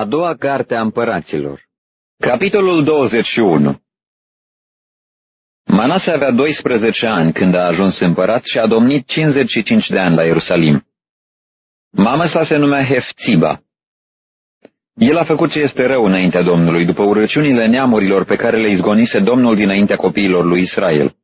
A doua carte a împăraților Capitolul 21 Manase avea 12 ani când a ajuns împărat și a domnit 55 de ani la Ierusalim. Mama sa se numea Hefțiba. El a făcut ce este rău înaintea Domnului, după urăciunile neamurilor pe care le izgonise Domnul dinaintea copiilor lui Israel.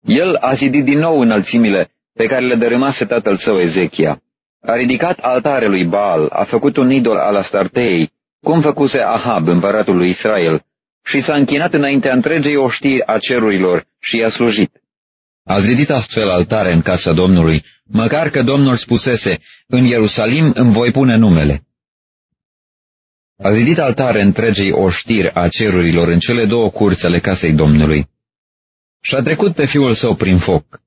El a zidit din nou înălțimile pe care le dărâmase tatăl său Ezechia. A ridicat altare lui Baal, a făcut un idol al Astartei, cum făcuse Ahab, împăratul lui Israel, și s-a închinat înaintea întregei oștiri a cerurilor și i-a slujit. A zidit astfel altare în casa Domnului, măcar că Domnul spusese, în Ierusalim îmi voi pune numele. A zidit altare întregei oștiri a cerurilor în cele două curți ale casei Domnului. Și-a trecut pe fiul său prin foc.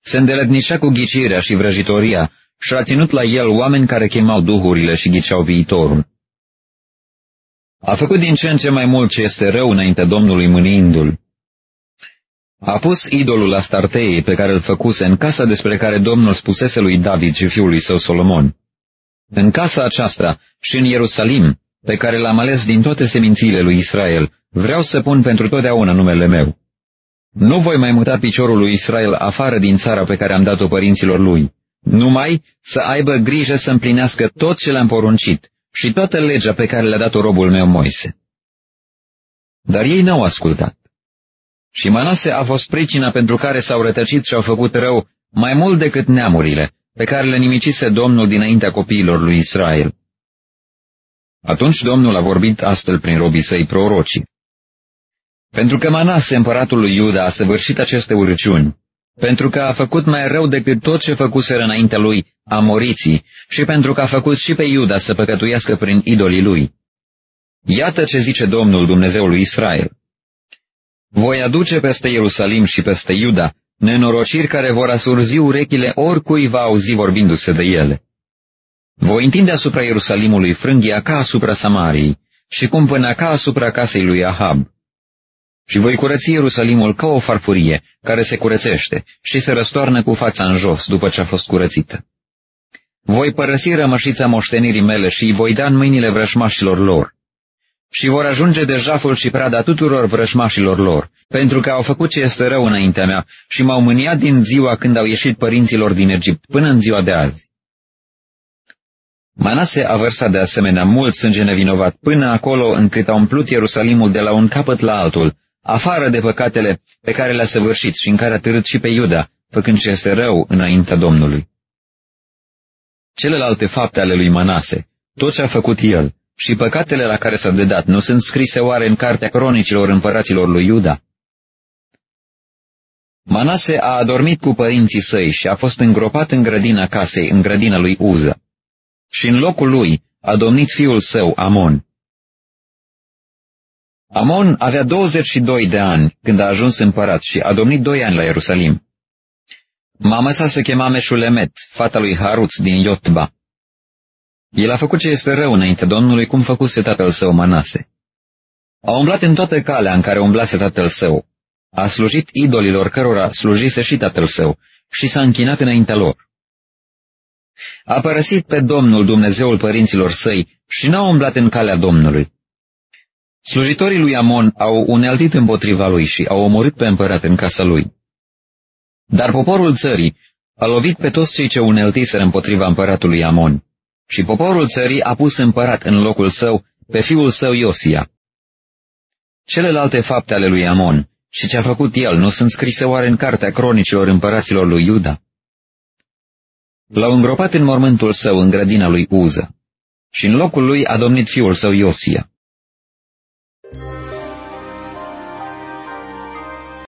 Se îndeletnicea cu ghicirea și vrăjitoria și a ținut la el oameni care chemau duhurile și ghiceau viitorul. A făcut din ce în ce mai mult ce este rău înainte Domnului mâniindu-l. A pus idolul Astartei pe care îl făcuse în casa despre care Domnul spusese lui David și fiului său Solomon. În casa aceasta și în Ierusalim, pe care l-am ales din toate semințiile lui Israel, vreau să pun pentru totdeauna numele meu. Nu voi mai muta piciorul lui Israel afară din țara pe care am dat-o părinților lui, numai să aibă grijă să împlinească tot ce le-am poruncit și toată legea pe care le-a dat-o robul meu Moise. Dar ei n-au ascultat. Și Manase a fost pricina pentru care s-au rătăcit și au făcut rău mai mult decât neamurile, pe care le nimicise Domnul dinaintea copiilor lui Israel. Atunci Domnul a vorbit astfel prin robii săi prorocii. Pentru că Manase, împăratul lui Iuda, a săvârșit aceste urăciuni, pentru că a făcut mai rău decât tot ce făcuseră înaintea lui amoriții și pentru că a făcut și pe Iuda să păcătuiască prin idolii lui. Iată ce zice Domnul Dumnezeul lui Israel. Voi aduce peste Ierusalim și peste Iuda nenorociri care vor asurzi urechile oricui va auzi vorbindu-se de ele. Voi întinde asupra Ierusalimului frânghia ca asupra Samariei și cumpăna ca asupra casei lui Ahab și voi curăți Ierusalimul ca o farfurie care se curățește și se răstoarnă cu fața în jos după ce a fost curățită. Voi părăsi rămășița moștenirii mele și îi voi da în mâinile vrășmașilor lor. Și vor ajunge de jaful și prada tuturor vrășmașilor lor, pentru că au făcut ce este rău înaintea mea și m-au mâniat din ziua când au ieșit părinților din Egipt până în ziua de azi. Manase a vărsat de asemenea mult sânge nevinovat până acolo încât a umplut Ierusalimul de la un capăt la altul, afară de păcatele pe care le-a săvârșit și în care a târât și pe Iuda, făcând ce este rău înaintea Domnului. Celelalte fapte ale lui Manase, tot ce a făcut el și păcatele la care s-a dedat, nu sunt scrise oare în cartea cronicilor împăraților lui Iuda? Manase a adormit cu părinții săi și a fost îngropat în grădina casei, în grădina lui Uză. Și în locul lui a domnit fiul său, Amon. Amon avea 22 de ani când a ajuns împărat și a domnit doi ani la Ierusalim. Mama sa se chema Meșulemet, fata lui Haruț din Iotba. El a făcut ce este rău înainte Domnului, cum făcuse tatăl său Manase. A umblat în toată calea în care umblase tatăl său. A slujit idolilor cărora slujise și tatăl său și s-a închinat înaintea lor. A părăsit pe Domnul Dumnezeul părinților săi și n-a umblat în calea Domnului. Slujitorii lui Amon au uneltit împotriva lui și au omorât pe împărat în casa lui. Dar poporul țării a lovit pe toți cei ce uneltiseră împotriva împăratului Amon și poporul țării a pus împărat în locul său pe fiul său Iosia. Celelalte fapte ale lui Amon și ce a făcut el nu sunt scrise oare în cartea cronicilor împăraților lui Iuda? L-au îngropat în mormântul său în grădina lui Uză și în locul lui a domnit fiul său Iosia.